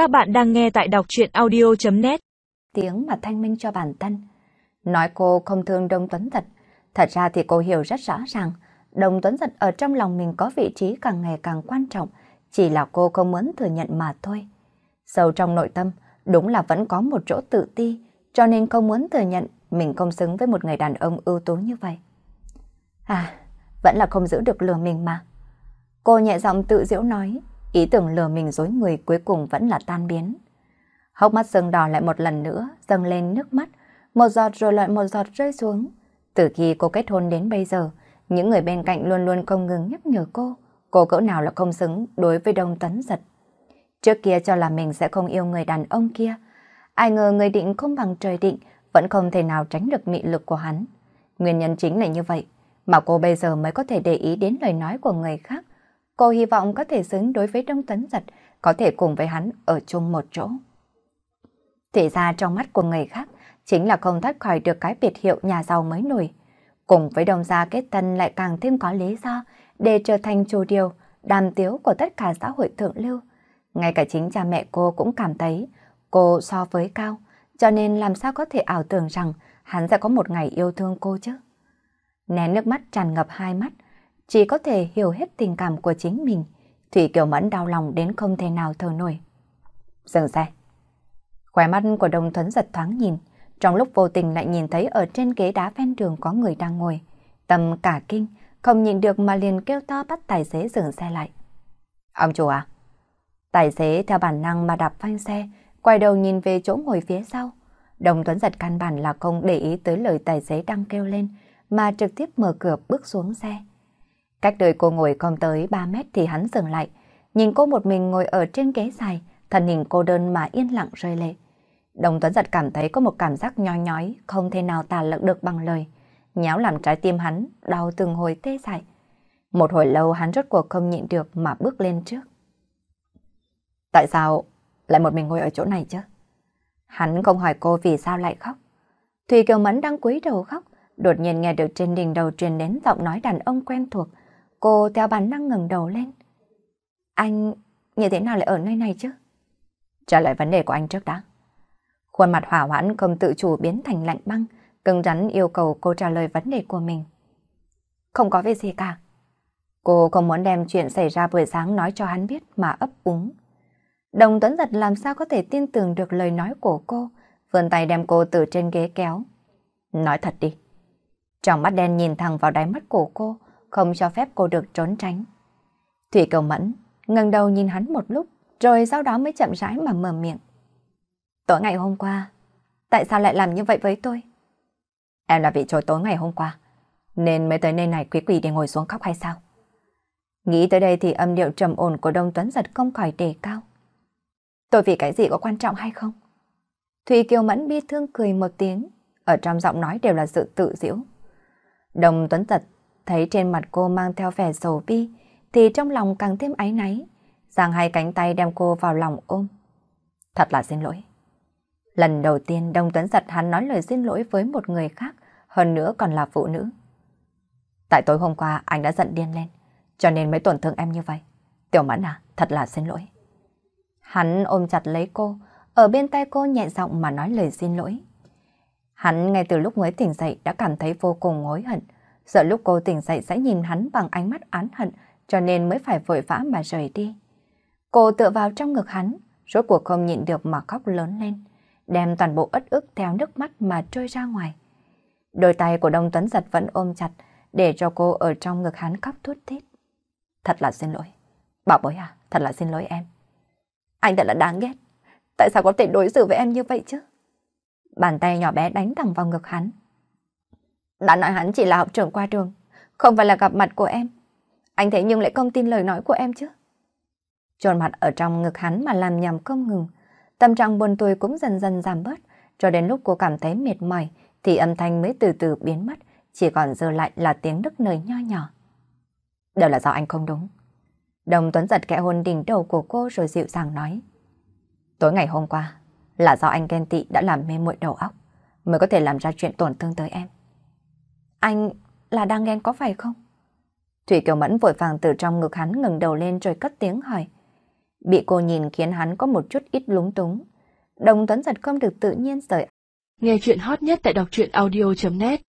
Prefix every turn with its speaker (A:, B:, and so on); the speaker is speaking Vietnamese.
A: Các bạn đang nghe tại đọc chuyện audio.net
B: Tiếng mà thanh minh cho bản thân. Nói cô không thương Đông Tuấn Giật. Thật ra thì cô hiểu rất rõ ràng Đông Tuấn Giật ở trong lòng mình có vị trí càng ngày càng quan trọng. Chỉ là cô không muốn thừa nhận mà thôi. Sâu trong nội tâm, đúng là vẫn có một chỗ tự ti, cho nên không muốn thừa nhận mình không xứng với một người đàn ông ưu tú như vậy. À, vẫn là không giữ được lừa mình mà. Cô nhẹ giọng tự giễu nói, ý tưởng lừa mình dối người cuối cùng vẫn là tan biến. Hốc mắt sưng đỏ lại một lần nữa, dâng lên nước mắt, một giọt rồi lại một giọt rơi xuống. Từ khi cô kết hôn đến bây giờ, những người bên cạnh luôn luôn không ngừng nhắc nhở cô, cô cỡ nào là không xứng đối với Đông Tấn Giật. Trước kia cho là mình sẽ không yêu người đàn ông kia, ai ngờ người định không bằng trời định, vẫn không thể nào tránh được mị lực của hắn. Nguyên nhân chính là như vậy, mà cô bây giờ mới có thể để ý đến lời nói của người khác. Cô hy vọng có thể xứng đối với Đông Tấn Giật, có thể cùng với hắn ở chung một chỗ. Thì ra trong mắt của người khác, chính là không thoát khỏi được cái biệt hiệu nhà giàu mới nổi. Cùng với đồng gia kết thân lại càng thêm có lý do để trở thành chủ điều, đàm tiếu của tất cả xã hội thượng lưu. Ngay cả chính cha mẹ cô cũng cảm thấy cô so với cao, cho nên làm sao có thể ảo tưởng rằng hắn sẽ có một ngày yêu thương cô chứ. Nén nước mắt tràn ngập hai mắt, chỉ có thể hiểu hết tình cảm của chính mình. Thủy Kiều Mẫn đau lòng đến không thể nào thở nổi. Dừng xe. Khóe mắt của Đồng Thuấn giật thoáng nhìn, trong lúc vô tình lại nhìn thấy ở trên ghế đá ven đường có người đang ngồi. Tâm cả kinh, không nhìn được mà liền kêu to bắt tài xế dừng xe lại. Ông chủ à? Tài xế theo bản năng mà đạp phanh xe, quay đầu nhìn về chỗ ngồi phía sau. Đồng Tuấn giật căn bản là không để ý tới lời tài xế đang kêu lên, mà trực tiếp mở cửa bước xuống xe. Cách đời cô ngồi không tới 3 mét thì hắn dừng lại, nhìn cô một mình ngồi ở trên ghế dài, thân hình cô đơn mà yên lặng rơi lệ. Đồng Tuấn giật cảm thấy có một cảm giác nhói nhói, không thể nào tả lợn được bằng lời. Nháo làm trái tim hắn, đau từng hồi tê dại. Một hồi lâu hắn rốt cuộc không nhịn được mà bước lên trước. Tại sao lại một mình ngồi ở chỗ này chứ? Hắn không hỏi cô vì sao lại khóc. Thùy Kiều Mẫn đang cúi đầu khóc, đột nhiên nghe được trên đỉnh đầu truyền đến giọng nói đàn ông quen thuộc. Cô theo bản năng ngừng đầu lên. Anh như thế nào lại ở nơi này chứ? Trả lời vấn đề của anh trước đã. Khuôn mặt hỏa hoãn không tự chủ biến thành lạnh băng, cứng rắn yêu cầu cô trả lời vấn đề của mình. Không có việc gì cả. Cô không muốn đem chuyện xảy ra buổi sáng nói cho hắn biết mà ấp úng. Đồng Tuấn Giật làm sao có thể tin tưởng được lời nói của cô, vươn tay đem cô từ trên ghế kéo. Nói thật đi. Trong mắt đen nhìn thẳng vào đáy mắt của cô, không cho phép cô được trốn tránh. Thủy cầu mẫn, ngẩng đầu nhìn hắn một lúc, rồi sau đó mới chậm rãi mà mở miệng. Tối ngày hôm qua, tại sao lại làm như vậy với tôi? Em là vị trôi tối ngày hôm qua, nên mới tới nơi này quý quỷ để ngồi xuống khóc hay sao? Nghĩ tới đây thì âm điệu trầm ổn của Đông Tuấn giật không khỏi đề cao. Tôi vì cái gì có quan trọng hay không? Thùy Kiều Mẫn bi thương cười một tiếng, ở trong giọng nói đều là sự tự diễu. Đồng Tuấn Giật thấy trên mặt cô mang theo vẻ sầu bi, thì trong lòng càng thêm áy náy, giang hai cánh tay đem cô vào lòng ôm. Thật là xin lỗi. Lần đầu tiên Đông Tuấn giật hắn nói lời xin lỗi với một người khác, hơn nữa còn là phụ nữ. Tại tối hôm qua anh đã giận điên lên, cho nên mới tổn thương em như vậy. Tiểu mẫn à, thật là xin lỗi. Hắn ôm chặt lấy cô, ở bên tay cô nhẹ giọng mà nói lời xin lỗi. Hắn ngay từ lúc mới tỉnh dậy đã cảm thấy vô cùng hối hận, sợ lúc cô tỉnh dậy sẽ nhìn hắn bằng ánh mắt án hận, cho nên mới phải vội vã mà rời đi. Cô tựa vào trong ngực hắn, rốt cuộc không nhịn được mà khóc lớn lên đem toàn bộ ất ức theo nước mắt mà trôi ra ngoài. Đôi tay của Đông Tuấn Giật vẫn ôm chặt, để cho cô ở trong ngực hắn khóc thút thít. Thật là xin lỗi. Bảo bối à, thật là xin lỗi em. Anh thật là đáng ghét. Tại sao có thể đối xử với em như vậy chứ? Bàn tay nhỏ bé đánh thẳng vào ngực hắn. Đã nói hắn chỉ là học trưởng qua trường, không phải là gặp mặt của em. Anh thế nhưng lại không tin lời nói của em chứ? Trồn mặt ở trong ngực hắn mà làm nhầm không ngừng, Tâm trạng buồn tuổi cũng dần dần giảm bớt, cho đến lúc cô cảm thấy mệt mỏi thì âm thanh mới từ từ biến mất, chỉ còn dư lại là tiếng nức nở nho nhỏ. Đều là do anh không đúng. Đồng Tuấn giật kẽ hôn đỉnh đầu của cô rồi dịu dàng nói. Tối ngày hôm qua, là do anh ghen tị đã làm mê muội đầu óc, mới có thể làm ra chuyện tổn thương tới em. Anh là đang ghen có phải không? Thủy Kiều Mẫn vội vàng từ trong ngực hắn ngừng đầu lên rồi cất tiếng hỏi. Bị cô nhìn khiến hắn có một chút ít lúng túng. Đồng Tuấn Giật không được tự nhiên rời.
A: Nghe chuyện hot nhất tại đọc truyện audio.net